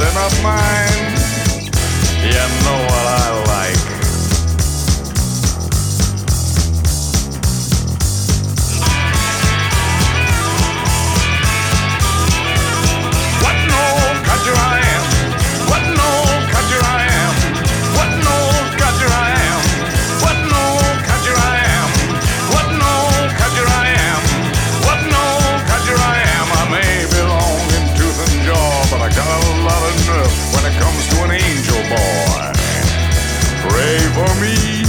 something of mine. You know what I like. for me.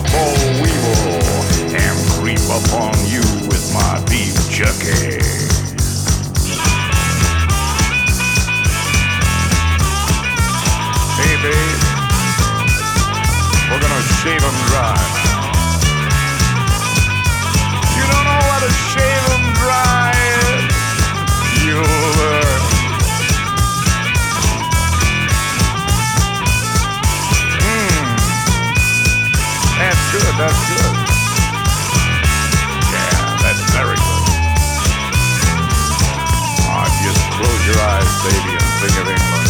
a boll weevil and creep upon you with my beef jerky. Hey, babe, we're gonna shave them dry. that's good. Yeah, that's very good. Ah, just close your eyes, baby, and think of England.